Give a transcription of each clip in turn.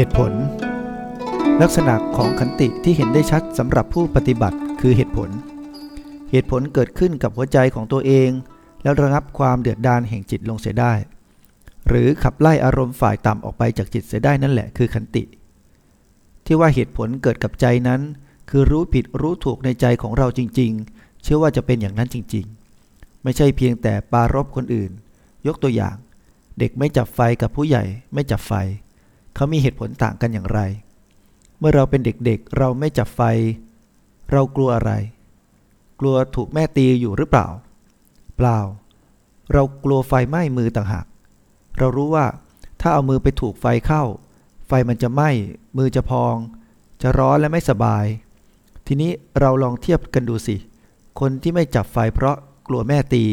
เหตุผล ลักษณะของขันติที่เห็นได้ชัดสำหรับผู้ปฏิบัติคือเหตุผล เหตุผลเกิดขึ้นกับหัวใจของตัวเอง แล้วระงับความเดือดดาลแห่งจิตลงเสียได้ หรือขับไล่อารมณ์ฝ่ายต่ำออกไปจากจิตเสียได้นั่นแหละคือขันติ ที่ว่าเหตุผลเกิดกับใจนั้น คือรู้ผิดรู้ถูกในใจของเราจริง ๆ เชื่อว่าจะเป็นอย่างนั้นจริง ๆ ไม่ใช่เพียงแต่ปารบคนอื่น ยกตัวอย่าง เด็กไม่จับไฟกับผู้ใหญ่ไม่จับไฟ เขามีเหตุผลต่างกันอย่างไร เมื่อเราเป็นเด็กๆเราไม่จับไฟ เรากลัวอะไร กลัวถูกแม่ตีอยู่หรือเปล่า เปล่า เรากลัวไฟไหม้มือต่างหาก เรารู้ว่าถ้าเอามือไปถูกไฟเข้า ไฟมันจะไหม้ มือจะพอง จะร้อนและไม่สบาย ทีนี้เราลองเทียบกันดูสิ คนที่ไม่จับไฟเพราะกลัวแม่ตี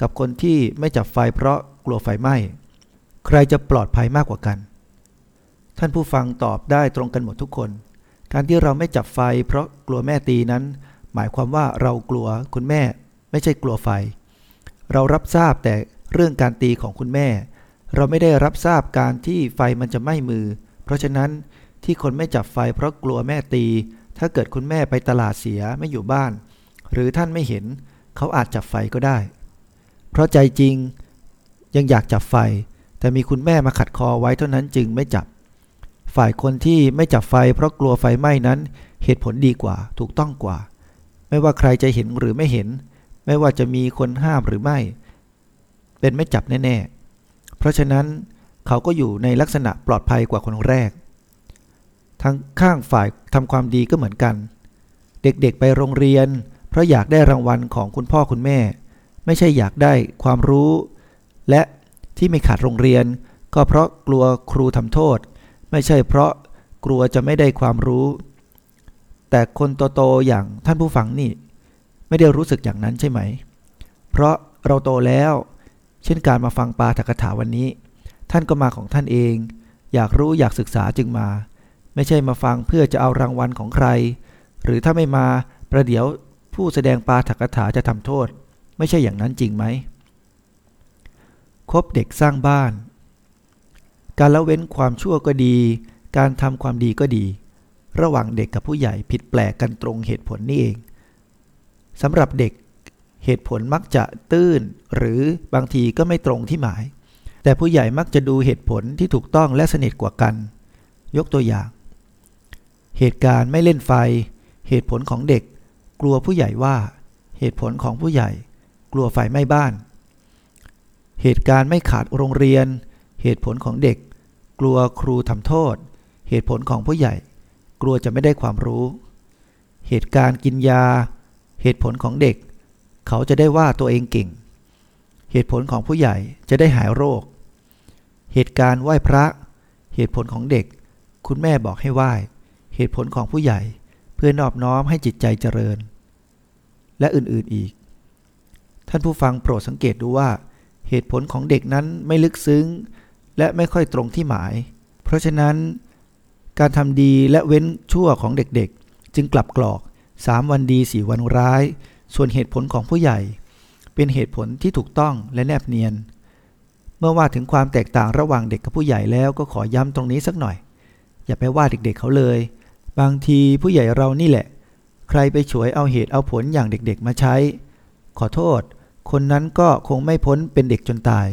กับคนที่ไม่จับไฟเพราะกลัวไฟไหม้ ใครจะปลอดภัยมากกว่ากัน ท่านผู้ฟังตอบได้ตรงกันหมดทุกคน การที่เราไม่จับไฟ เพราะกลัวแม่ตีนั้น หมายความว่าเรากลัวคุณแม่ ไม่ใช่กลัวไฟ เรารับทราบแต่เรื่องการตีของคุณแม่ เราไม่ได้รับทราบการที่ไฟมันจะไหม้มือ เพราะฉะนั้นที่คนไม่จับไฟเพราะกลัวแม่ตี ถ้าเกิดคุณแม่ไปตลาดเสียไม่อยู่บ้าน หรือท่านไม่เห็น เขาอาจจับไฟก็ได้ เพราะใจจริงยังอยากจับไฟ แต่มีคุณแม่มาขัดคอไว้เท่านั้นจึงไม่จับ ฝ่ายคนที่ไม่จับไฟเพราะกลัวไฟไหม้นั้น เหตุผลดีกว่า ถูกต้องกว่า ไม่ว่าใครจะเห็นหรือไม่เห็น ไม่ว่าจะมีคนห้ามหรือไม่ เป็นไม่จับแน่ๆ เพราะฉะนั้นเขาก็อยู่ในลักษณะปลอดภัยกว่าคนแรก ทั้งข้างฝ่ายทำความดีก็เหมือนกัน เด็กๆไปโรงเรียน เพราะอยากได้รางวัลของคุณพ่อคุณแม่ ไม่ใช่อยากได้ความรู้ และที่ไม่ขาดโรงเรียน ก็เพราะกลัวครูทำโทษ ไม่ใช่เพราะกลัวจะไม่ได้ความรู้ แต่คนโตๆอย่างท่านผู้ฟังนี่ ไม่ได้รู้สึกอย่างนั้นใช่ไหม เพราะเราโตแล้ว เช่นการมาฟังปาถกถาวันนี้ ท่านก็มาของท่านเอง อยากรู้อยากศึกษาจึงมา ไม่ใช่มาฟังเพื่อจะเอารางวัลของใคร หรือถ้าไม่มาประเดี๋ยวผู้แสดงปาถกถาจะทำโทษ ไม่ใช่อย่างนั้นจริงไหมคบเด็กสร้างบ้าน การละเว้นความชั่วก็ดี การทำความดีก็ดี ระหว่างเด็กกับผู้ใหญ่ผิดแปลกกันตรงเหตุผลนี่เองสำหรับเด็กเหตุผลมักจะตื้น หรือบางทีก็ไม่ตรงที่หมาย แต่ผู้ใหญ่มักจะดูเหตุผลที่ถูกต้องและสนิทกว่ากัน ยกตัวอย่าง เหตุการณ์ไม่เล่นไฟ เหตุผลของเด็ก กลัวผู้ใหญ่ว่า เหตุผลของผู้ใหญ่ กลัวไฟไหม้บ้าน เหตุการณ์ไม่ขาดโรงเรียน เหตุผลของเด็ก กลัวครูทำโทษ เหตุผลของผู้ใหญ่ กลัวจะไม่ได้ความรู้ เหตุการณ์กินยา เหตุผลของเด็ก เขาจะได้ว่าตัวเองเก่ง เหตุผลของผู้ใหญ่จะได้หายโรค เหตุการณ์ไหว้พระ เหตุผลของเด็ก คุณแม่บอกให้ไหว้ เหตุผลของผู้ใหญ่เพื่อนอบน้อมให้จิตใจเจริญ และอื่นๆอีก ท่านผู้ฟังโปรดสังเกตดูว่า เหตุผลของเด็กนั้นไม่ลึกซึ้ง และไม่ค่อยตรงที่หมาย เพราะฉะนั้นการทำดีและเว้นชั่วของเด็กๆ จึงกลับกรอกสามวันดีสี่วันร้าย ส่วนเหตุผลของผู้ใหญ่ เป็นเหตุผลที่ถูกต้องและแนบเนียน เมื่อว่าถึงความแตกต่างระหว่างเด็กกับผู้ใหญ่แล้วก็ขอย้ำตรงนี้สักหน่อย อย่าไปว่าเด็กๆเขาเลย บางทีผู้ใหญ่เรานี่แหละ ใครไปฉวยเอาเหตุเอาผลอย่างเด็กๆมาใช้ ขอโทษ คนนั้นก็คงไม่พ้นเป็นเด็กจนตาย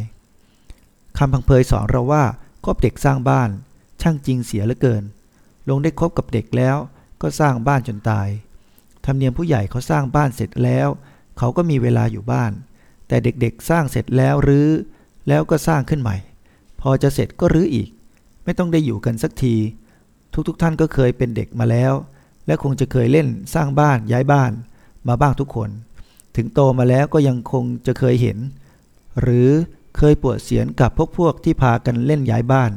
คำพังเพยสอนเราว่าคบเด็กสร้างบ้าน ช่างจริงเสียเหลือเกิน ลงได้คบกับเด็กแล้วก็สร้างบ้านจนตาย ธรรมเนียมผู้ใหญ่เขาสร้างบ้านเสร็จแล้ว เขาก็มีเวลาอยู่บ้าน แต่เด็กๆสร้างเสร็จแล้วรื้อแล้วก็สร้างขึ้นใหม่ พอจะเสร็จก็รื้ออีก ไม่ต้องได้อยู่กันสักที ทุกๆทท่านก็เคยเป็นเด็กมาแล้ว และคงจะเคยเล่นสร้างบ้านย้ายบ้าน มาบ้างทุกคน ถึงโตมาแล้วก็ยังคงจะเคยเห็น หรือ เคยปวดเสียนกับพวกพวกที่พากันเล่นย้ายบ้าน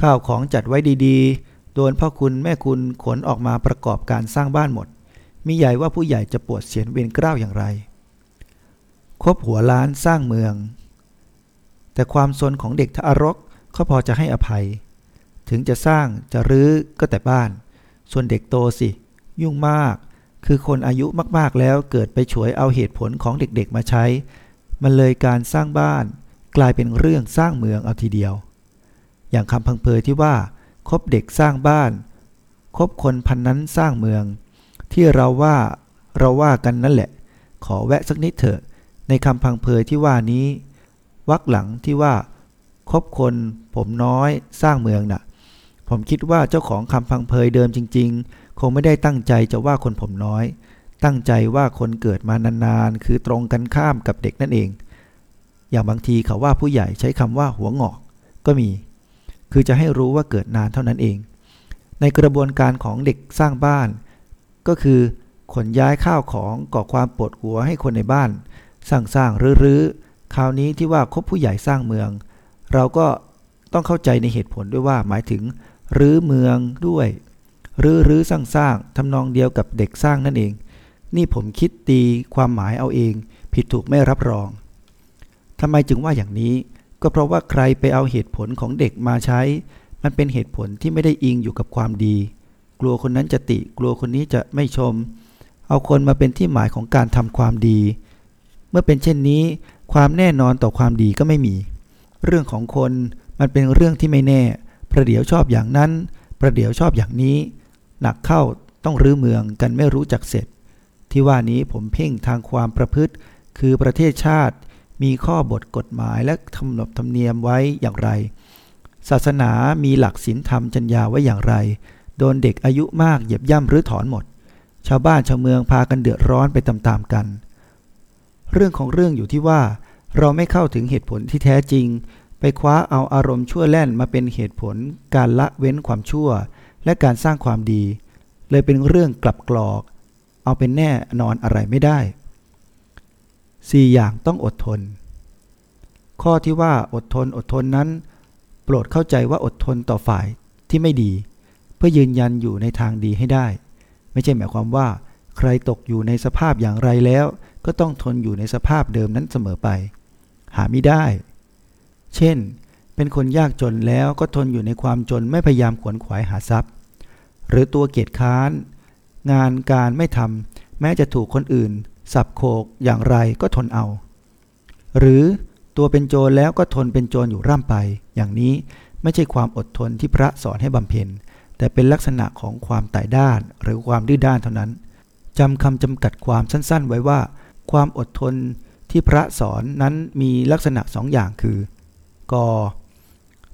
ข้าวของจัดไว้ดีๆ โดนพ่อคุณแม่คุณขนออกมาประกอบการสร้างบ้านหมด มีใหญ่ว่าผู้ใหญ่จะปวดเสียนเวรกล้าวอย่างไร คบหัวล้านสร้างเมือง แต่ความซนของเด็กทารกเขาพอจะให้อภัย ถึงจะสร้างจะรื้อก็แต่บ้าน ส่วนเด็กโตสิ ยุ่งมาก คือคนอายุมากๆแล้วเกิดไปฉวยเอาเหตุผลของเด็กๆมาใช้ มันเลยการสร้างบ้าน กลายเป็นเรื่องสร้างเมืองเอาทีเดียว อย่างคำพังเพยที่ว่าคบเด็กสร้างบ้าน คบคนพันนั้นสร้างเมือง ที่เราว่าเราว่ากันนั่นแหละ ขอแวะสักนิดเถอะ ในคำพังเพยที่ว่านี้วักหลังที่ว่า คบคนผมน้อยสร้างเมืองน่ะ ผมคิดว่าเจ้าของคำพังเพยเดิมจริง ๆ คงไม่ได้ตั้งใจจะว่าคนผมน้อย ตั้งใจว่าคนเกิดมานานๆ คือตรงกันข้ามกับเด็กนั่นเอง อย่างบางทีเขาว่าผู้ใหญ่ใช้คำว่าหัวงอก ก็มี คือจะให้รู้ว่าเกิดนานเท่านั้นเอง ในกระบวนการของเด็กสร้างบ้าน ก็คือขนย้ายข้าวของก่อความปวดหัวให้คนในบ้าน สร้างสร้างรื้อๆคราวนี้ที่ว่าคบผู้ใหญ่สร้างเมือง เราก็ต้องเข้าใจในเหตุผลด้วยว่าหมายถึงรื้อเมืองด้วยรื้อรื้อสร้างสร้างทำนองเดียวกับเด็กสร้างนั่นเอง นี่ผมคิดตีความหมายเอาเอง ผิดถูกไม่รับรอง ทำไมจึงว่าอย่างนี้ ก็เพราะว่าใครไปเอาเหตุผลของเด็กมาใช้ มันเป็นเหตุผลที่ไม่ได้อิงอยู่กับความดี กลัวคนนั้นจะติ กลัวคนนี้จะไม่ชม เอาคนมาเป็นที่หมายของการทำความดี เมื่อเป็นเช่นนี้ ความแน่นอนต่อความดีก็ไม่มี เรื่องของคนมันเป็นเรื่องที่ไม่แน่ ประเดี๋ยวชอบอย่างนั้น ประเดี๋ยวชอบอย่างนี้ หนักเข้าต้องรื้อเมืองกันไม่รู้จักเสร็จ ที่ว่านี้ผมเพ่งทางความประพฤติ คือประเทศชาติ มีข้อบทกฎหมายและทำนบธรรมเนียมไว้อย่างไร ศาสนามีหลักศีลธรรมจัญญาไว้อย่างไร โดนเด็กอายุมากเหยียบย่ำหรือถอนหมด ชาวบ้านชาวเมืองพากันเดือดร้อนไปตามๆกัน เรื่องของเรื่องอยู่ที่ว่า เราไม่เข้าถึงเหตุผลที่แท้จริง ไปคว้าเอาอารมณ์ชั่วแล่นมาเป็นเหตุผล การละเว้นความชั่ว และการสร้างความดี เลยเป็นเรื่องกลับกรอก เอาเป็นแน่นอนอะไรไม่ได้ 4อย่างต้องอดทน ข้อที่ว่าอดทนอดทนนั้น โปรดเข้าใจว่าอดทนต่อฝ่ายที่ไม่ดี เพื่อยืนยันอยู่ในทางดีให้ได้ ไม่ใช่หมายความว่า ใครตกอยู่ในสภาพอย่างไรแล้ว ก็ต้องทนอยู่ในสภาพเดิมนั้นเสมอไป หาไม่ได้ เช่น เป็นคนยากจนแล้วก็ทนอยู่ในความจนไม่พยายามขวนขวายหาทรัพย์ หรือตัวเกียจค้าน งานการไม่ทำแม้จะถูกคนอื่น สับโขกอย่างไรก็ทนเอา หรือตัวเป็นโจรแล้วก็ทนเป็นโจรอยู่ร่ำไป อย่างนี้ไม่ใช่ความอดทนที่พระสอนให้บำเพ็ญ แต่เป็นลักษณะของความไตายด้านหรือความดื้อด้านเท่านั้นจำคำจำกัดความสั้นๆ ไว้ว่า ความอดทนที่พระสอนนั้นมีลักษณะสองอย่างคือก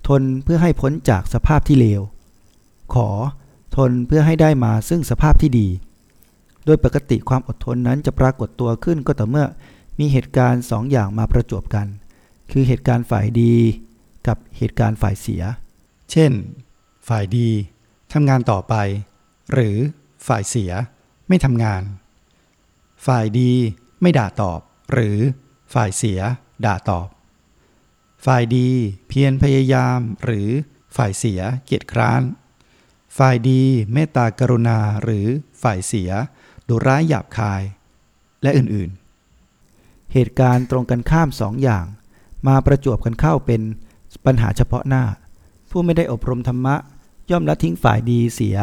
ทนเพื่อให้พ้นจากสภาพที่เลว ขอทนเพื่อให้ได้มาซึ่งสภาพที่ดี ดยปกติความอดทนนั้นจะปรากฏตัวขึ้นก็ต่อเมื่อมีเหตุการณ์สองอย่างมาประจวบกัน คือเหตุการณ์ฝ่ายดีกับเหตุการณ์ฝ่ายเสีย เช่น ฝ่ายดีทำงานต่อไป หรือฝ่ายเสียไม่ทำงาน ฝ่ายดีไม่ด่าตอบ หรือฝ่ายเสียด่าตอบ ฝ่ายดีเพียรพยายามหรือฝ่ายเสียเกียจคร้าน ฝ่ายดีเมตตากรุณาหรือฝ่ายเสีย ดุร้ายหยาบคาย และอื่นๆ เหตุการณ์ตรงกันข้ามสองอย่าง มาประจวบกันเข้าเป็นปัญหาเฉพาะหน้า ผู้ไม่ได้อบรมธรรมะ ย่อมละทิ้งฝ่ายดีเสีย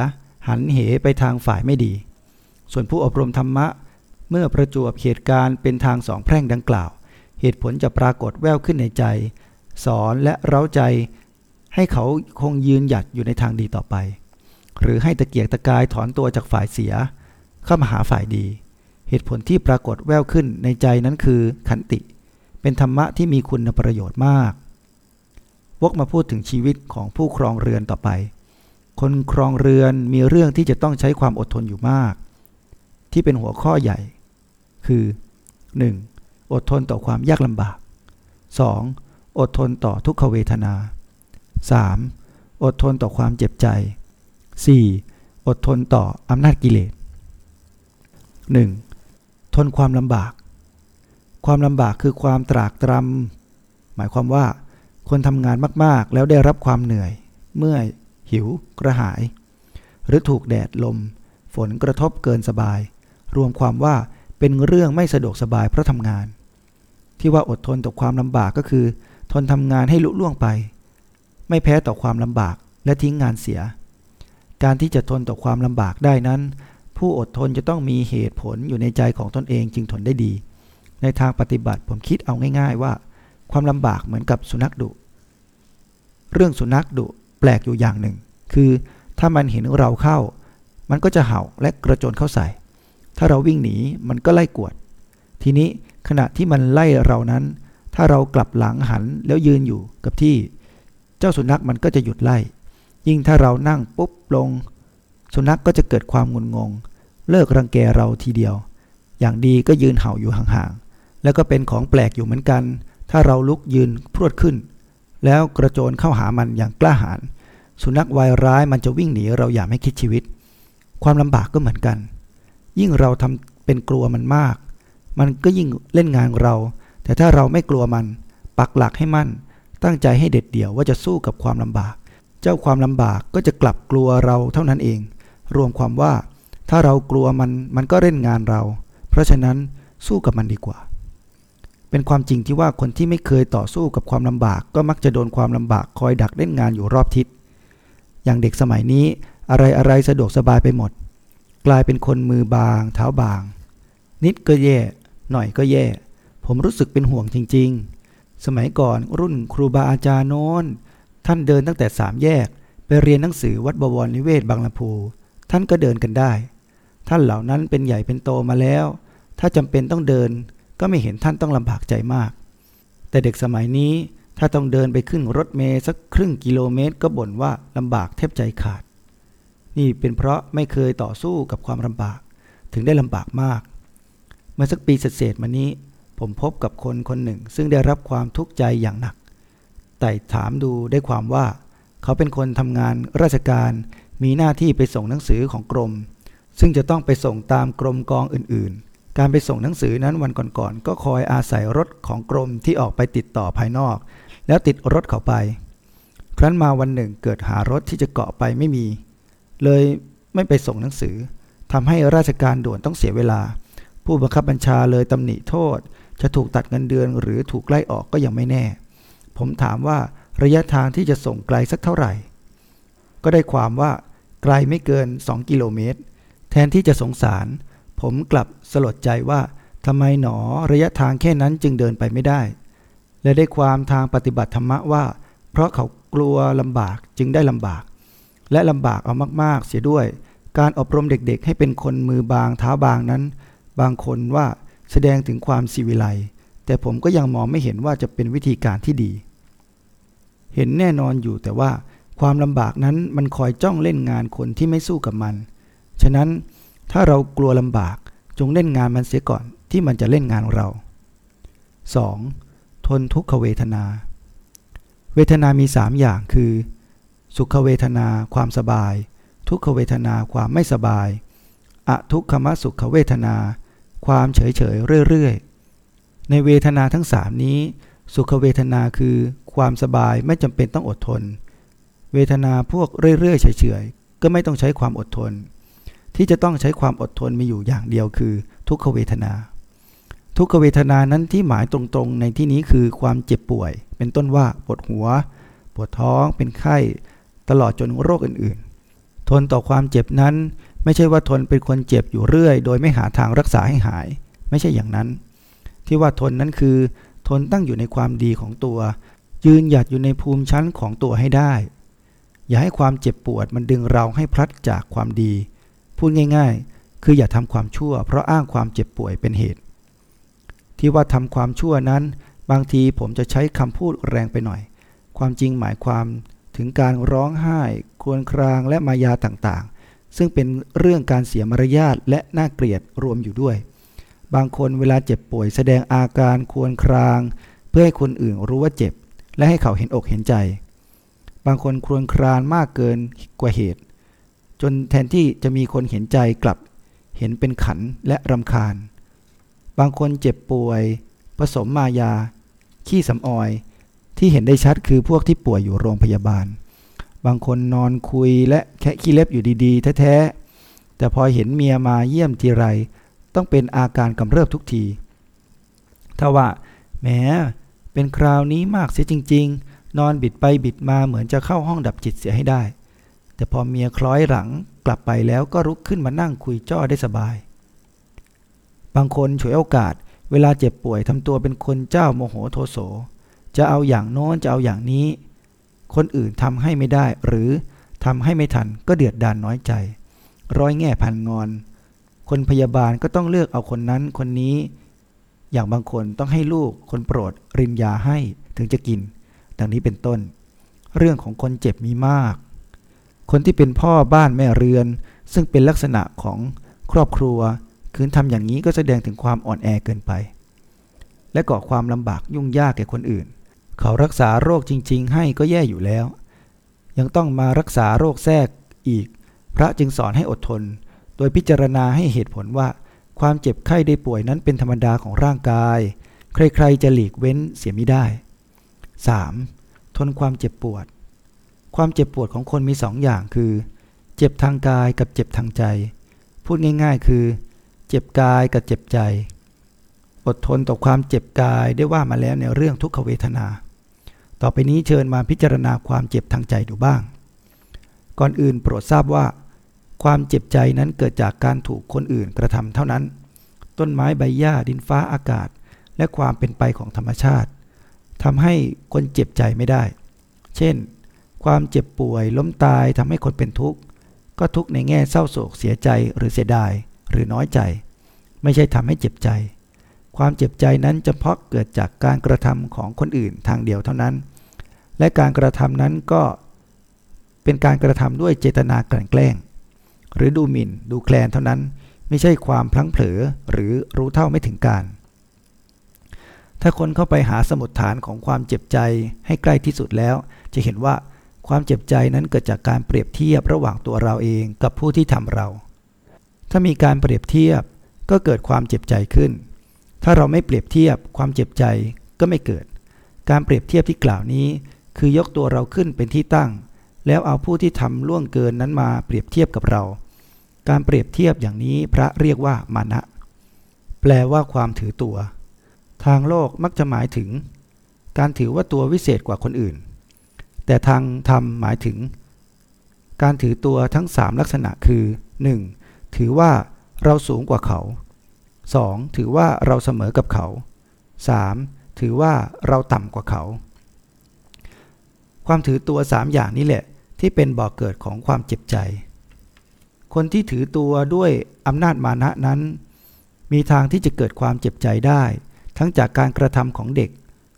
หันเหไปทางฝ่ายไม่ดี ส่วนผู้อบรมธรรมะ เมื่อประจวบเหตุการณ์เป็นทางสองแพร่งดังกล่าว เหตุผลจะปรากฏแววขึ้นในใจ สอนและเร้าใจ ให้เขาคงยืนหยัดอยู่ในทางดีต่อไป หรือให้ตะเกียกตะกายถอนตัวจากฝ่ายเสีย เข้ามาหาฝ่ายดี เหตุผลที่ปรากฏแววขึ้นในใจนั้นคือขันติ เป็นธรรมะที่มีคุณประโยชน์มาก วกมาพูดถึงชีวิตของผู้ครองเรือนต่อไป คนครองเรือนมีเรื่องที่จะต้องใช้ความอดทนอยู่มาก ที่เป็นหัวข้อใหญ่ คือ 1. อดทนต่อความยากลำบาก 2. อดทนต่อทุกขเวทนา 3. อดทนต่อความเจ็บใจ 4. อดทนต่ออำนาจกิเลส 1. ทนความลำบาก ความลำบากคือความตรากตรำหมายความว่า คนทำงานมากๆ แล้วได้รับความเหนื่อย เมื่อยหิว กระหาย หรือถูกแดดลม ฝนกระทบเกินสบาย รวมความว่าเป็นเรื่องไม่สะดวกสบายเพราะทำงาน ที่ว่าอดทนต่อความลำบากก็คือ ทนทำงานให้ลุล่วงไป ไม่แพ้ต่อความลำบากและทิ้งงานเสีย การที่จะทนต่อความลำบากได้นั้น ผู้อดทนจะต้องมีเหตุผลอยู่ในใจของตนเองจึงทนได้ดี ในทางปฏิบัติผมคิดเอาง่าย ๆ ว่า ความลำบากเหมือนกับสุนัขดุ เรื่องสุนัขดุแปลกอยู่อย่างหนึ่ง คือถ้ามันเห็นเราเข้า มันก็จะเห่าและกระโจนเข้าใส่ ถ้าเราวิ่งหนีมันก็ไล่กวด ทีนี้ขณะที่มันไล่เรานั้น ถ้าเรากลับหลังหันแล้วยืนอยู่กับที่ เจ้าสุนัขมันก็จะหยุดไล่ ยิ่งถ้าเรานั่งปุ๊บลง สุนัขกก็จะเกิดความงุนงง เลิกรังแกเราทีเดียว อย่างดีก็ยืนเห่าอยู่ห่างๆ แล้วก็เป็นของแปลกอยู่เหมือนกัน ถ้าเราลุกยืนพรวดขึ้น แล้วกระโจนเข้าหามันอย่างกล้าหาญ สุนัขวายร้ายมันจะวิ่งหนีเราอย่าไม่คิดชีวิต ความลำบากก็เหมือนกัน ยิ่งเราทำเป็นกลัวมันมาก มันก็ยิ่งเล่นงานเรา แต่ถ้าเราไม่กลัวมัน ปักหลักให้มั่น ตั้งใจให้เด็ดเดี่ยวว่าจะสู้กับความลำบาก เจ้าความลำบากก็จะกลับกลัวเราเท่านั้นเอง รวมความว่า ถ้าเรากลัวมันมันก็เล่นงานเรา เพราะฉะนั้นสู้กับมันดีกว่า เป็นความจริงที่ว่าคนที่ไม่เคยต่อสู้กับความลำบาก ก็มักจะโดนความลำบากคอยดักเล่นงานอยู่รอบทิศ อย่างเด็กสมัยนี้อะไรอะไรสะดวกสบายไปหมด กลายเป็นคนมือบาง เท้าบาง นิดก็แย่ หน่อยก็แย่ ผมรู้สึกเป็นห่วงจริง ๆ สมัยก่อนรุ่นครูบาอาจารย์โน้น ท่านเดินตั้งแต่สามแยก ไปเรียนหนังสือวัดบวรนิเวศบางลำพู ท่านก็เดินกันได้ ท่านเหล่านั้นเป็นใหญ่เป็นโตมาแล้ว ถ้าจำเป็นต้องเดิน ก็ไม่เห็นท่านต้องลำบากใจมาก แต่เด็กสมัยนี้ถ้าต้องเดินไปขึ้นรถเมล์สักครึ่งกิโลเมตร ก็บ่นว่าลำบากแทบใจขาด นี่เป็นเพราะไม่เคยต่อสู้กับความลำบาก ถึงได้ลำบากมาก เมื่อสักปีเศษมานี้ผมพบกับคนคนหนึ่ง ซึ่งได้รับความทุกข์ใจอย่างหนักแต่ถามดูได้ความว่า เขาเป็นคนทำงานราชการมีหน้าที่ไปส่งหนังสือของกรม ซึ่งจะต้องไปส่งตามกรมกองอื่นๆ การไปส่งหนังสือนั้นวันก่อนๆ ก็คอยอาศัยรถของกรมที่ออกไปติดต่อภายนอก แล้วติดรถเขาไป ครั้นมาวันหนึ่งเกิดหารถที่จะเกาะไปไม่มี เลยไม่ไปส่งหนังสือทำให้ราชการด่วนต้องเสียเวลา ผู้บังคับบัญชาเลยตำหนิโทษ จะถูกตัดเงินเดือนหรือถูกไล่ออกก็ยังไม่แน่ ผมถามว่าระยะทางที่จะส่งไกลสักเท่าไหร่ ก็ได้ความว่าไกลไม่เกิน 2 กิโลเมตร แทนที่จะสงสาร ผมกลับสลดใจว่าทำไมหนอระยะทางแค่นั้นจึงเดินไปไม่ได้ และได้ความทางปฏิบัติธรรมะว่า เพราะเขากลัวลำบากจึงได้ลำบาก และลำบากเอามากๆ เสียด้วย การอบรมเด็กๆ ให้เป็นคนมือบางเท้าบางนั้น บางคนว่าแสดงถึงความสิวิไลแต่ผมก็ยังมองไม่เห็นว่าจะเป็นวิธีการที่ดี เห็นแน่นอนอยู่แต่ว่าความลำบากนั้นมันคอยจ้องเล่นงานคนที่ไม่สู้กับมัน ฉะนั้นถ้าเรากลัวลำบากจงเล่นงานมันเสียก่อนที่มันจะเล่นงานเรา 2. ทนทุกขเวทนา เวทนามีสามอย่างคือ สุขเวทนาความสบาย ทุกขเวทนาความไม่สบายอทุกขมสุขเวทนา ความเฉยเฉยเรื่อยๆ ในเวทนาทั้งสามนี้ สุขเวทนาคือความสบายไม่จำเป็นต้องอดทน เวทนาพวกเรื่อยๆเฉยๆก็ไม่ต้องใช้ความอดทน ที่จะต้องใช้ความอดทนมีอยู่อย่างเดียวคือ ทุกขเวทนา ทุกขเวทนานั้นที่หมายตรงๆ ในที่นี้คือความเจ็บป่วย เป็นต้นว่าปวดหัว ปวดท้อง เป็นไข้ ตลอดจนโรคอื่นๆ ทนต่อความเจ็บนั้น ไม่ใช่ว่าทนเป็นคนเจ็บอยู่เรื่อย โดยไม่หาทางรักษาให้หาย ไม่ใช่อย่างนั้น ที่ว่าทนนั้นคือ ทนตั้งอยู่ในความดีของตัว ยืนหยัดอยู่ในภูมิชั้นของตัวให้ได้ อย่าให้ความเจ็บปวดมันดึงเราให้พลัดจากความดี พูดง่าย ๆ คืออย่าทำความชั่ว เพราะอ้างความเจ็บป่วยเป็นเหตุ ที่ว่าทำความชั่วนั้น บางทีผมจะใช้คำพูดแรงไปหน่อย ความจริงหมายความถึงการร้องไห้ครวญครางและมายาต่างๆ ซึ่งเป็นเรื่องการเสียมารยาทและน่าเกลียดรวมอยู่ด้วย บางคนเวลาเจ็บป่วยแสดงอาการควญคราง เพื่อให้คนอื่นรู้ว่าเจ็บ และให้เขาเห็นอกเห็นใจ บางคนควญครางมากเกินกว่าเหตุ จนแทนที่จะมีคนเห็นใจกลับ เห็นเป็นขันและรำคาญ บางคนเจ็บป่วย ผสมมายา ขี้สำออย ที่เห็นได้ชัดคือพวกที่ป่วยอยู่โรงพยาบาล บางคนนอนคุยและแค่ขี้เล็บอยู่ดีๆ แท้ๆ แต่พอเห็นเมียมาเยี่ยมทีไร ต้องเป็นอาการกำเริบทุกทีถ้าว่าแหมเป็นคราวนี้มากเสียจริง ๆ นอนบิดไปบิดมาเหมือนจะเข้าห้องดับจิตเสียให้ได้ แต่พอเมียคล้อยหลังกลับไปแล้วก็ลุกขึ้นมานั่งคุยจ้อได้สบาย บางคนฉวยโอกาส เวลาเจ็บป่วยทำตัวเป็นคนเจ้าโมโหโทโส จะเอาอย่างโน้นจะเอาอย่างนี้ คนอื่นทำให้ไม่ได้หรือทำให้ไม่ทันก็เดือดดานน้อยใจ ร้อยแง่พันงอน คนพยาบาลก็ต้องเลือกเอาคนนั้นคนนี้ อย่างบางคนต้องให้ลูกคนโปรดรินยาให้ถึงจะกิน ดังนี้เป็นต้น เรื่องของคนเจ็บมีมาก คนที่เป็นพ่อบ้านแม่เรือน ซึ่งเป็นลักษณะของครอบครัว คืนทำอย่างนี้ก็แสดงถึงความอ่อนแอเกินไป และก่อความลำบากยุ่งยากแก่คนอื่น เขารักษาโรคจริง ๆ ให้ก็แย่อยู่แล้ว ยังต้องมารักษาโรคแทรกอีก พระจึงสอนให้อดทน โดยพิจารณาให้เหตุผลว่า ความเจ็บไข้ได้ป่วยนั้นเป็นธรรมดาของร่างกาย ใครๆจะหลีกเว้นเสียไม่ได้ 3. ทนความเจ็บปวด ความเจ็บปวดของคนมีสองอย่างคือ เจ็บทางกายกับเจ็บทางใจ พูดง่ายๆ คือ เจ็บกายกับเจ็บใจ อดทนต่อความเจ็บกายได้ว่ามาแล้วในเรื่องทุกขเวทนา ต่อไปนี้เชิญมาพิจารณาความเจ็บทางใจดูบ้าง ก่อนอื่นโปรดทราบว่า ความเจ็บใจนั้นเกิดจากการถูกคนอื่นกระทำเท่านั้น ต้นไม้ใบหญ้าดินฟ้าอากาศ และความเป็นไปของธรรมชาติทำให้คนเจ็บใจไม่ได้ เช่น ความเจ็บป่วยล้มตายทำให้คนเป็นทุกข์ ก็ทุกข์ในแง่เศร้าโศกเสียใจหรือเสียดายหรือน้อยใจ ไม่ใช่ทำให้เจ็บใจ ความเจ็บใจนั้นเฉพาะเกิดจากการกระทำของคนอื่นทางเดียวเท่านั้น และการกระทำนั้นก็เป็นการกระทำด้วยเจตนากลั่นแกล้ง หรือดูหมิ่นดูแคลนเท่านั้น ไม่ใช่ความพลั้งเผลอหรือรู้เท่าไม่ถึงการถ้าคนเข้าไปหาสมุดฐานของความเจ็บใจให้ใกล้ที่สุดแล้ว จะเห็นว่า ความเจ็บใจนั้นเกิดจากการเปรียบเทียบระหว่างตัวเราเองกับผู้ที่ทำเรา ถ้ามีการเปรียบเทียบก็เกิดความเจ็บใจขึ้น ถ้าเราไม่เปรียบเทียบความเจ็บใจก็ไม่เกิด การเปรียบเทียบที่กล่าวนี้ คือยกตัวเราขึ้นเป็นที่ตั้ง แล้วเอาผู้ที่ทำล่วงเกินนั้นมาเปรียบเทียบกับเรา การเปรียบเทียบอย่างนี้พระเรียกว่ามานะ แปลว่าความถือตัว ทางโลกมักจะหมายถึง การถือว่าตัววิเศษกว่าคนอื่น แต่ทางธรรมหมายถึง การถือตัวทั้งสามลักษณะคือ 1. ถือว่าเราสูงกว่าเขา 2. ถือว่าเราเสมอกับเขา 3. ถือว่าเราต่ำกว่าเขา ความถือตัวสามอย่างนี้แหละ ที่เป็นบ่อกเกิดของความเจ็บใจ คนที่ถือตัวด้วยอำนาจมานะนั้น มีทางที่จะเกิดความเจ็บใจได้ ทั้งจากการกระทำของเด็ก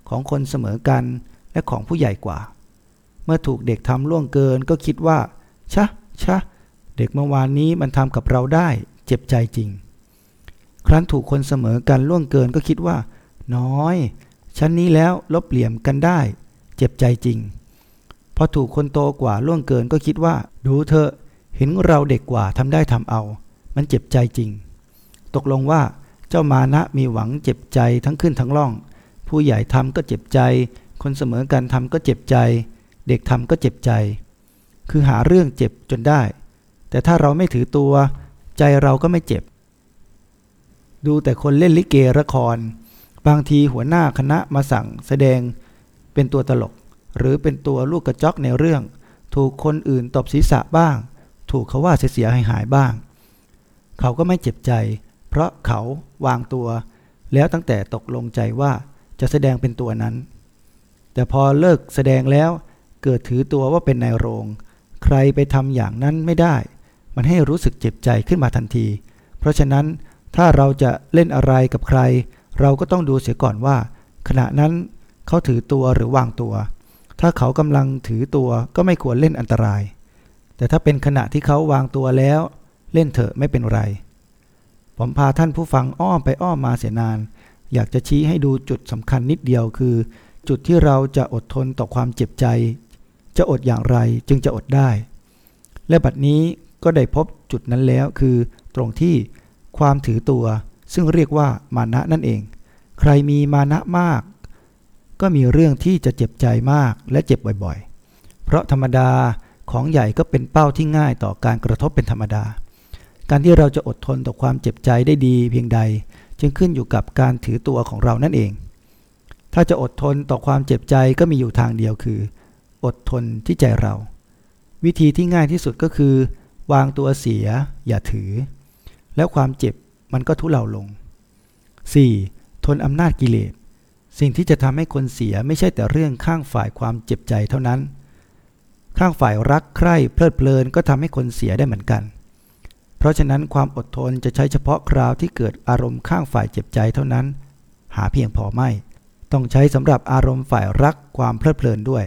ของคนเสมอกันและของผู้ใหญ่กว่า มื่อถูกเด็กทำล่วงเกินก็คิดว่า ชะ ชะ เด็กเมื่อวานนี้มันทำกับเราได้ เจ็บใจจริง ครั้นถูกคนเสมอกันล่วงเกินก็คิดว่า น้อย ชั้นนี้แล้วลบเหลี่ยมกันได้ เจ็บใจจริง พอถูกคนโตกว่าล่วงเกินก็คิดว่า ดูเถอะ เห็นเราเด็กกว่าทำได้ทำเอา มันเจ็บใจจริง ตกลงว่าเจ้ามานะมีหวังเจ็บใจทั้งขึ้นทั้งล่อง ผู้ใหญ่ทำก็เจ็บใจ คนเสมอกันทำก็เจ็บใจ เด็กทำก็เจ็บใจ คือหาเรื่องเจ็บจนได้ แต่ถ้าเราไม่ถือตัวใจเราก็ไม่เจ็บ ดูแต่คนเล่นลิเกละคร บางทีหัวหน้าคณะมาสั่งแสดงเป็นตัวตลก หรือเป็นตัวลูกกระจอกในเรื่อง ถูกคนอื่นตบศีรษะบ้าง ถูกเขาว่าเสียหายหายบ้าง เขาก็ไม่เจ็บใจ เพราะเขาวางตัว แล้วตั้งแต่ตกลงใจว่าจะแสดงเป็นตัวนั้น แต่พอเลิกแสดงแล้ว เกิดถือตัวว่าเป็นนายโรง ใครไปทำอย่างนั้นไม่ได้ มันให้รู้สึกเจ็บใจขึ้นมาทันที เพราะฉะนั้นถ้าเราจะเล่นอะไรกับใคร เราก็ต้องดูเสียก่อนว่า ขณะนั้นเขาถือตัวหรือวางตัว ถ้าเขากำลังถือตัวก็ไม่ควรเล่นอันตราย แต่ถ้าเป็นขณะที่เขาวางตัวแล้ว เล่นเถอะไม่เป็นไร ผมพาท่านผู้ฟังอ้อมไปอ้อมมาเสียนาน อยากจะชี้ให้ดูจุดสำคัญนิดเดียวคือ จุดที่เราจะอดทนต่อความเจ็บใจ จะอดอย่างไรจึงจะอดได้ และบัดนี้ก็ได้พบจุดนั้นแล้วคือ ตรงที่ความถือตัว ซึ่งเรียกว่ามานะนั่นเอง ใครมีมานะมาก ก็มีเรื่องที่จะเจ็บใจมากและเจ็บบ่อยๆ เพราะธรรมดาของใหญ่ก็เป็นเป้าที่ง่ายต่อการกระทบเป็นธรรมดา การที่เราจะอดทนต่อความเจ็บใจได้ดีเพียงใด จึงขึ้นอยู่กับการถือตัวของเรานั่นเอง ถ้าจะอดทนต่อความเจ็บใจก็มีอยู่ทางเดียวคือ อดทนที่ใจเรา วิธีที่ง่ายที่สุดก็คือ วางตัวเสีย อย่าถือ แล้วความเจ็บมันก็ทุเลาลง 4. ทนอำนาจกิเลส สิ่งที่จะทำให้คนเสียไม่ใช่แต่เรื่องข้างฝ่ายความเจ็บใจเท่านั้นขข้างฝ่ายรักใคร่เพลิดเพลินก็ทำให้คนเสียได้เหมือนกัน เพราะฉะนั้นความอดทนจะใช้เฉพาะคราวที่เกิดอารมณ์ข้างฝ่ายเจ็บใจเท่านั้น หาเพียงพอไม่ ต้องใช้สำหรับอารมณ์ฝ่ายรักความเพลิดเพลินด้วย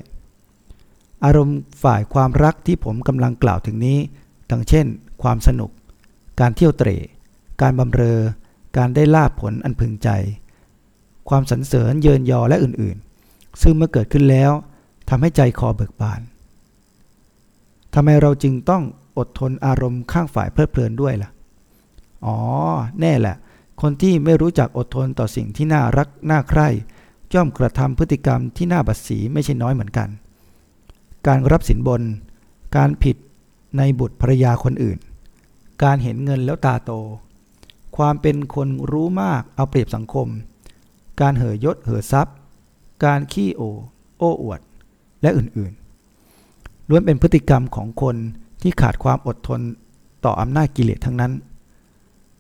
อารมณ์ฝ่ายความรักที่ผมกำลังกล่าวถึงนี้ ดังเช่น ความสนุก การเที่ยวเตร่การบำเรอ การได้ลาบผลอันพึงใจ ความสรรเสริญเยินยอและอื่นๆ ซึ่งเมื่อเกิดขึ้นแล้วทำให้ใจคอเบิกบานทำไมเราจึงต้องอดทนอารมณ์ข้างฝ่ายเพลิดเพลินด้วยล่ะ อ๋อ แน่แหละ คนที่ไม่รู้จักอดทนต่อสิ่งที่น่ารักน่าใคร่ย่อมกระทำพฤติกรรมที่น่าบัดสีไม่ใช่น้อยเหมือนกัน การรับสินบน การผิดในบุตรภรยาคนอื่น การเห็นเงินแล้วตาโต ความเป็นคนรู้มากเอาเปรียบสังคม การเห่อยศเห่อทรัพย์ การขี้โอ โอ้อวด และอื่นๆ ล้วนเป็นพฤติกรรมของคนที่ขาดความอดทนต่ออำนาจกิเลสทั้งนั้น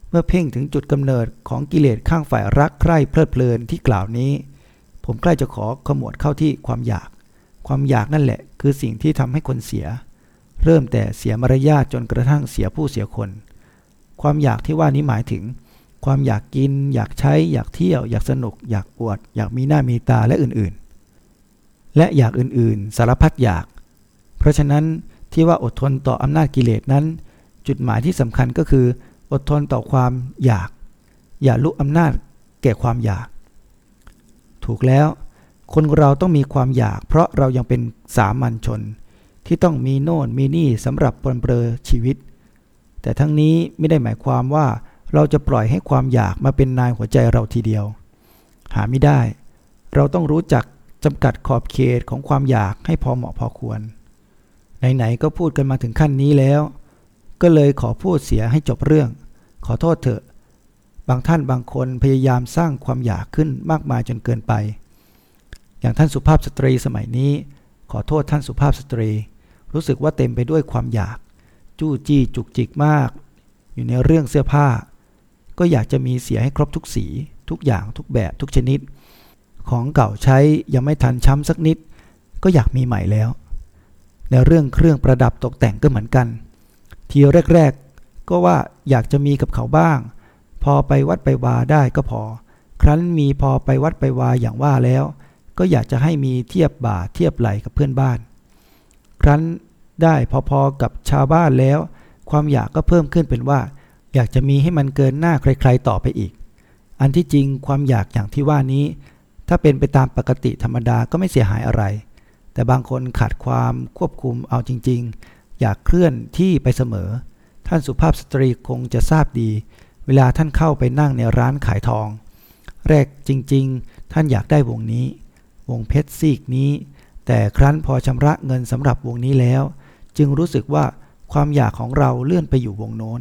เมื่อเพ่งถึงจุดกำเนิดของกิเลสข้างฝ่ายรักใคร่เพลิดเพลินที่กล่าวนี้ ผมใกล้จะขอขมวดเข้าที่ความอยาก ความอยากนั่นแหละ คือสิ่งที่ทำให้คนเสีย เริ่มแต่เสียมารยาทจนกระทั่งเสียผู้เสียคน ความอยากที่ว่านี้หมายถึง ความอยากกิน อยากใช้ อยากเที่ยว อยากสนุก อยากอวด อยากมีหน้ามีตาและอื่นๆ และอยากอื่นๆ สารพัดอยาก เพราะฉะนั้นที่ว่าอดทนต่ออำนาจกิเลสนั้น จุดหมายที่สำคัญก็คือ อดทนต่อความอยาก อย่าลุกอำนาจแก่ความอยาก ถูกแล้ว คนเราต้องมีความอยาก เพราะเรายังเป็นสามัญชน ที่ต้องมีโน่นมีนี่สำหรับปนเปรอชีวิต แต่ทั้งนี้ไม่ได้หมายความว่าเราจะปล่อยให้ความอยากมาเป็นนายหัวใจเราทีเดียว หาไม่ได้ เราต้องรู้จักจำกัดขอบเขตของความอยากให้พอเหมาะพอควร ไหนๆก็พูดกันมาถึงขั้นนี้แล้ว ก็เลยขอพูดเสียให้จบเรื่อง ขอโทษเถอะ บางท่านบางคนพยายามสร้างความอยากขึ้นมากมายจนเกินไป อย่างท่านสุภาพสตรีสมัยนี้ ขอโทษท่านสุภาพสตรี รู้สึกว่าเต็มไปด้วยความอยาก จู้จี้จุกจิกมาก อยู่ในเรื่องเสื้อผ้า ก็อยากจะมีเสียให้ครบทุกสี ทุกอย่างทุกแบบทุกชนิด ของเก่าใช้ยังไม่ทันช้ำสักนิด ก็อยากมีใหม่แล้ว ในเรื่องเครื่องประดับตกแต่งก็เหมือนกัน ทีแรกๆ ก็ว่าอยากจะมีกับเขาบ้าง พอไปวัดไปวาได้ก็พอ ครั้นมีพอไปวัดไปวาอย่างว่าแล้ว ก็อยากจะให้มีเทียบบ่าเทียบไหลกับเพื่อนบ้าน ครั้นได้พอๆกับชาวบ้านแล้ว ความอยากก็เพิ่มขึ้นเป็นว่า อยากจะมีให้มันเกินหน้าใครๆต่อไปอีก อันที่จริงความอยากอย่างที่ว่านี้ ถ้าเป็นไปตามปกติธรรมดาก็ไม่เสียหายอะไร แต่บางคนขาดความควบคุมเอาจริง ๆ อยากเคลื่อนที่ไปเสมอ ท่านสุภาพสตรีคงจะทราบดี เวลาท่านเข้าไปนั่งในร้านขายทอง แรกจริง ๆ ท่านอยากได้วงนี้ วงเพชรซีกนี้ แต่ครั้นพอชำระเงินสำหรับวงนี้แล้ว จึงรู้สึกว่าความอยากของเราเลื่อนไปอยู่วงโน้น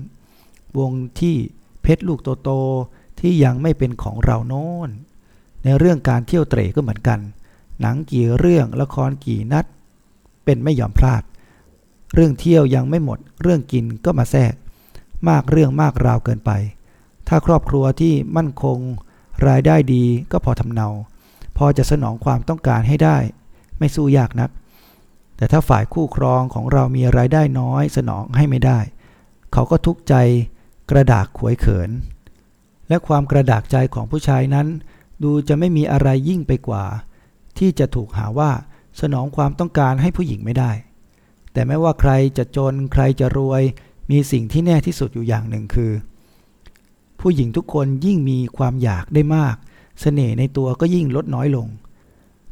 วงที่เพชรลูกโตๆที่ยังไม่เป็นของเราโน้น ในเรื่องการเที่ยวเตร่ก็เหมือนกัน หนังกี่เรื่องละครกี่นัด เป็นไม่ยอมพลาด เรื่องเที่ยวยังไม่หมด เรื่องกินก็มาแทรก มากเรื่องมากราวเกินไป ถ้าครอบครัวที่มั่นคง รายได้ดีก็พอทำเนา อจะสนองความต้องการให้ได้ ไม่สู้ยากนัก แต่ถ้าฝ่ายคู่ครองของเรามีรายได้น้อย สนองให้ไม่ได้ เขาก็ทุกข์ใจกระดากขวยเขิน และความกระดากใจของผู้ชายนั้น ดูจะไม่มีอะไรยิ่งไปกว่า ที่จะถูกหาว่าสนองความต้องการให้ผู้หญิงไม่ได้ แต่ไม่ว่าใครจะจนใครจะรวย มีสิ่งที่แน่ที่สุดอยู่อย่างหนึ่งคือ ผู้หญิงทุกคนยิ่งมีความอยากได้มาก เสน่ห์ในตัวก็ยิ่งลดน้อยลง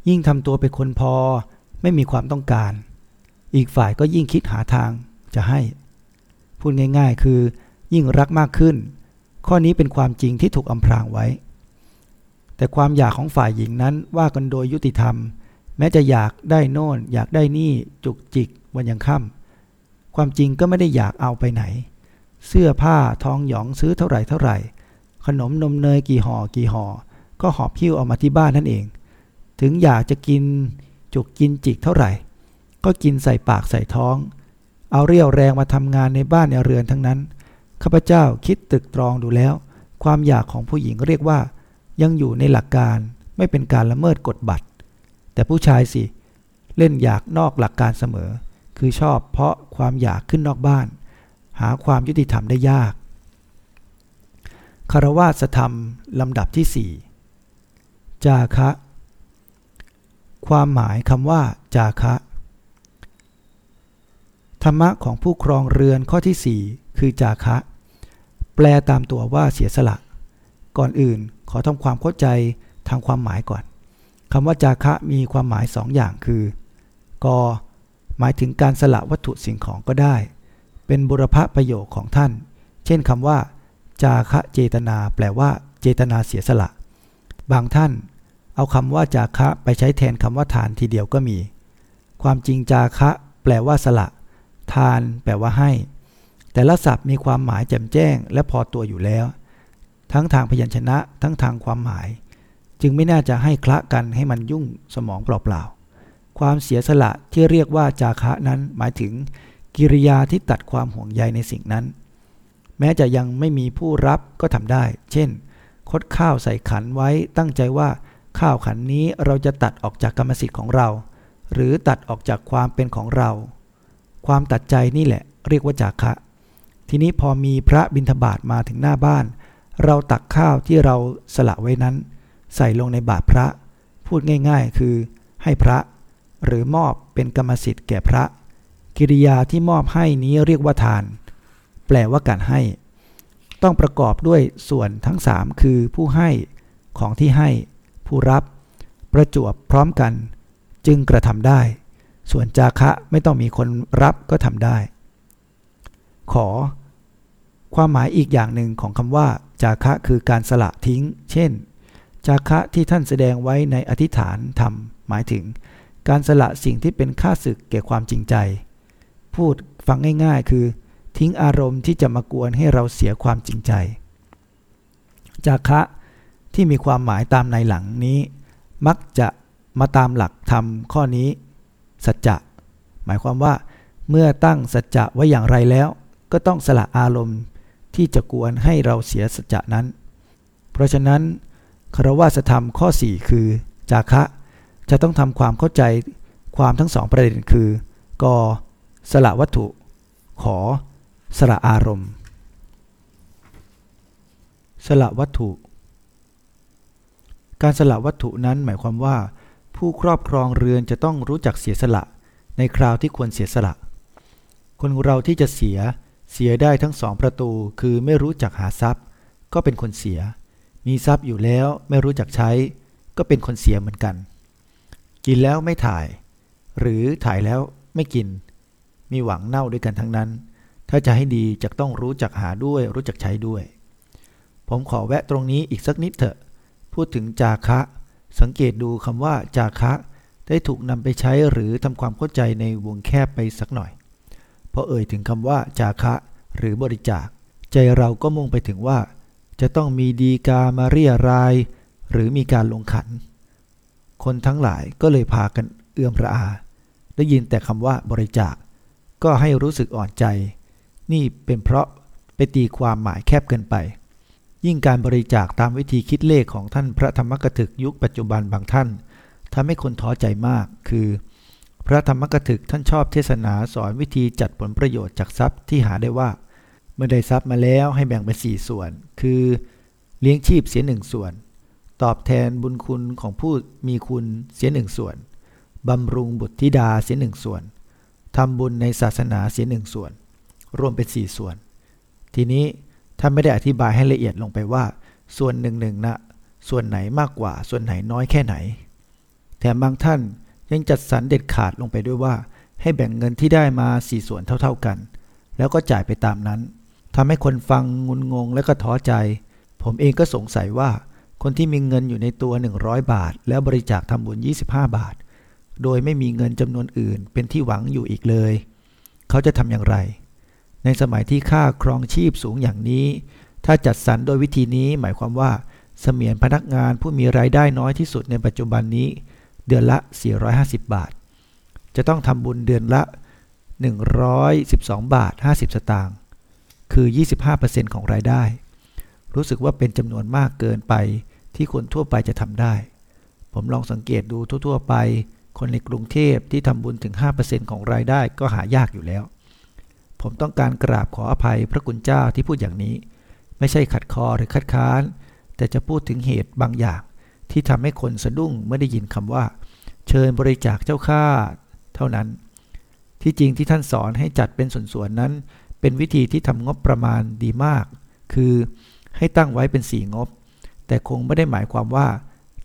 ยิ่งทำตัวเป็นคนพอไม่มีความต้องการ อีกฝ่ายก็ยิ่งคิดหาทางจะให้ พูดง่ายๆ คือ ยิ่งรักมากขึ้น ข้อนี้เป็นความจริงที่ถูกอำพรางไว้ แต่ความอยากของฝ่ายหญิงนั้นว่ากันโดยยุติธรรม แม้จะอยากได้โน่น อยากได้นี่จุกจิกวันยังค่ำความจริงก็ไม่ได้อยากเอาไปไหน เสื้อผ้าทองหยองซื้อเท่าไหร่เท่าไหร่ ขนมนมเนยกี่ห่อกี่ห่อ ก็หอบหิ้วเอามาที่บ้านนั่นเอง ถึงอยากจะกินจุกกินจิกเท่าไหร่ ก็กินใส่ปากใส่ท้อง เอาเรี่ยวแรงมาทำงานในบ้านในเรือนทั้งนั้น ข้าพเจ้าคิดตึกตรองดูแล้ว ความอยากของผู้หญิงเรียกว่า ยังอยู่ในหลักการไม่เป็นการละเมิดกฎบัตร แต่ผู้ชายสิ เล่นอยากนอกหลักการเสมอคคือชอบเพราะความอยากขึ้นนอกบ้าน หาความยุติธรรมได้ยากคารวาสธรรมลำดับที่สี่ จาคะ ความหมายคำว่า จาคะ ธรรมะของผู้ครองเรือนข้อที่สี่คือจาคะ แปลตามตัวว่าเสียสละ ก่อนอื่นขอทำความเข้าใจทางความหมายก่อนคำว่าจาคะมีความหมายสองอย่างคือกหมายถึงการสละวัตถุสิ่งของก็ได้ เป็นบุรพประโยคของท่าน เช่นคำว่า จาคะเจตนา แปลว่า เจตนาเสียสละ บางท่านเอาคำว่าจาคะไปใช้แทนคำว่าทานทีเดียวก็มี ความจริงจาคะ แปลว่าสละ ทานแปลว่าให้ แต่ละศัพท์มีความหมายแจ่มแจ้ง และพอตัวอยู่แล้ว ทั้งทางพยัญชนะ ทั้งทางความหมาย จึงไม่น่าจะให้คละกันให้มันยุ่งสมองเปล่าๆ ความเสียสละที่เรียกว่าจาคะนั้นหมายถึง กิริยาที่ตัดความห่วงใยในสิ่งนั้น แม้จะยังไม่มีผู้รับก็ทำได้ เช่น คดข้าวใส่ขันไว้ตั้งใจว่าข้าวขันนี้เราจะตัดออกจากกรรมสิทธิ์ของเรา หรือตัดออกจากความเป็นของเรา ความตัดใจนี่แหละ เรียกว่าจาคะ ทีนี้พอมีพระบิณฑบาตมาถึงหน้าบ้าน เราตักข้าวที่เราสละไว้นั้น ใส่ลงในบาตรพระ พูดง่าย ๆ คือ ให้พระ หรือมอบเป็นกรรมสิทธิ์แก่พระ กิริยาที่มอบให้นี้เรียกว่าทาน แปลว่าการให้ ต้องประกอบด้วยส่วนทั้งสามคือผู้ให้ของที่ให้ ผู้รับประจวบพร้อมกัน จึงกระทำได้ ส่วนจาคะไม่ต้องมีคนรับก็ทำได้ ขอ ความหมายอีกอย่างหนึ่งของคำว่า จาคะคือการสละทิ้ง เช่น จาคะที่ท่านแสดงไว้ในอธิษฐานธรรมหมายถึง การสละสิ่งที่เป็นค่าศึกแก่ความจริงใจ พูดฟังง่าย ๆ คือ ทิ้งอารมณ์ที่จะมากวนให้เราเสียความจริงใจ จาคะที่มีความหมายตามในหลังนี้ มักจะมาตามหลักธรรมข้อนี้ สัจจะ หมายความว่า เมื่อตั้งสัจจะไว้อย่างไรแล้ว ก็ต้องสละอารมณ์ที่จะกวนให้เราเสียสัจจะนั้น เพราะฉะนั้นคารวะธรรมข้อ 4 คือ จาคะจะต้องทำความเข้าใจความทั้งสองประเด็นคือ ก สละวัตถุขอ สละอารมณ์ สละวัตถุ การสละวัตถุนั้นหมายความว่า ผู้ครอบครองเรือนจะต้องรู้จักเสียสละ ในคราวที่ควรเสียสละ คนเราที่จะเสียเสียได้ทั้งสองประตูคือไม่รู้จักหาทรัพย์ ก็เป็นคนเสีย มีทรัพย์อยู่แล้วไม่รู้จักใช้ ก็เป็นคนเสียเหมือนกัน กินแล้วไม่ถ่าย หรือถ่ายแล้วไม่กิน มีหวังเน่าด้วยกันทั้งนั้น ถ้าจะให้ดีจะต้องรู้จักหาด้วยรู้จักใช้ด้วย ผมขอแวะตรงนี้อีกสักนิดเถอะ พูดถึงจาคะ สังเกตดูคำว่าจาคะ ได้ถูกนำไปใช้หรือทำความเข้าใจในวงแคบไปสักหน่อยพอเอ่ยถึงคำว่าจาคะ หรือบริจาค ใจเราก็มุ่งไปถึงว่า จะต้องมีดีกามาเรียราย หรือมีการลงขัน คนทั้งหลายก็เลยพากันเอื้อมระอา ได้ยินแต่คำว่าบริจาค ก็ให้รู้สึกอ่อนใจ นี่เป็นเพราะไปตีความหมายแคบเกินไป ยิ่งการบริจาคตามวิธีคิดเลขของท่านพระธรรมกถึกยุคปัจจุบันบางท่านทำให้คนท้อใจมาก คือ พระธรรมกถึกท่านชอบเทศนาสอนวิธีจัดผลประโยชน์จากทรัพย์ที่หาได้ว่า เมื่อได้ทรัพย์มาแล้วให้แบ่งเป็นสี่ส่วน คือเลี้ยงชีพเสียหนึ่งส่วน ตอบแทนบุญคุณของผู้มีคุณเสียหนึ่งส่วนบำรุงบุตรธิดาเสียหนึ่งส่วนทำบุญในศาสนาเสียหนึ่งส่วน รวมเป็นสี่ส่วน ทีนี้ท่านไม่ได้อธิบายให้ละเอียดลงไปว่า ส่วนหนึ่งหนึ่งนะส่วนไหนมากกว่า ส่วนไหนน้อยแค่ไหน แถมบางท่านยังจัดสรรเด็ดขาดลงไปด้วยว่า ให้แบ่งเงินที่ได้มาสี่ส่วนเท่า ๆกัน แล้วก็จ่ายไปตามนั้นทำให้คนฟังงุนงงและก็ท้อใจ ผมเองก็สงสัยว่า คนที่มีเงินอยู่ในตัว 100 บาท แล้วบริจาคทำบุญ 25 บาท โดยไม่มีเงินจำนวนอื่นเป็นที่หวังอยู่อีกเลย เขาจะทำอย่างไร ในสมัยที่ค่าครองชีพสูงอย่างนี้ ถ้าจัดสรรโดยวิธีนี้หมายความว่า เสมียนพนักงานผู้มีรายได้น้อยที่สุดในปัจจุบันนี้ เดือนละ 450 บาท จะต้องทำบุญเดือนละ 112 บาท 50 สตางค์ คือ 25%ของรายได้ รู้สึกว่าเป็นจำนวนมากเกินไปที่คนทั่วไปจะทำได้ ผมลองสังเกตดูทั่ว ๆ ไป คนในกรุงเทพที่ทำบุญถึง 5%ของรายได้ก็หายากอยู่แล้ว ผมต้องการกราบขออภัยพระคุณเจ้าที่พูดอย่างนี้ ไม่ใช่ขัดคอหรือคัดค้าน แต่จะพูดถึงเหตุบางอย่าง ที่ทำให้คนสะดุ้งเมื่อได้ยินคำว่า เชิญบริจาคเจ้าข้าเท่านั้น ที่จริงที่ท่านสอนให้จัดเป็นส่วนๆนั้น เป็นวิธีที่ทำงบประมาณดีมาก คือให้ตั้งไว้เป็นสี่งบ แต่คงไม่ได้หมายความว่า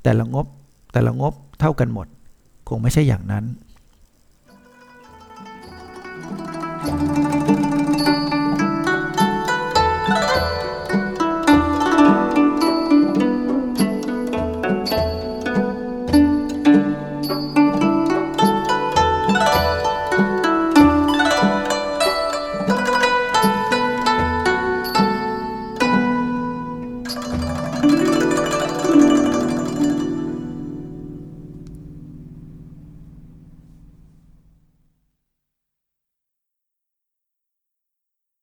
แต่ละงบแต่ละงบเท่ากันหมด คงไม่ใช่อย่างนั้น Thank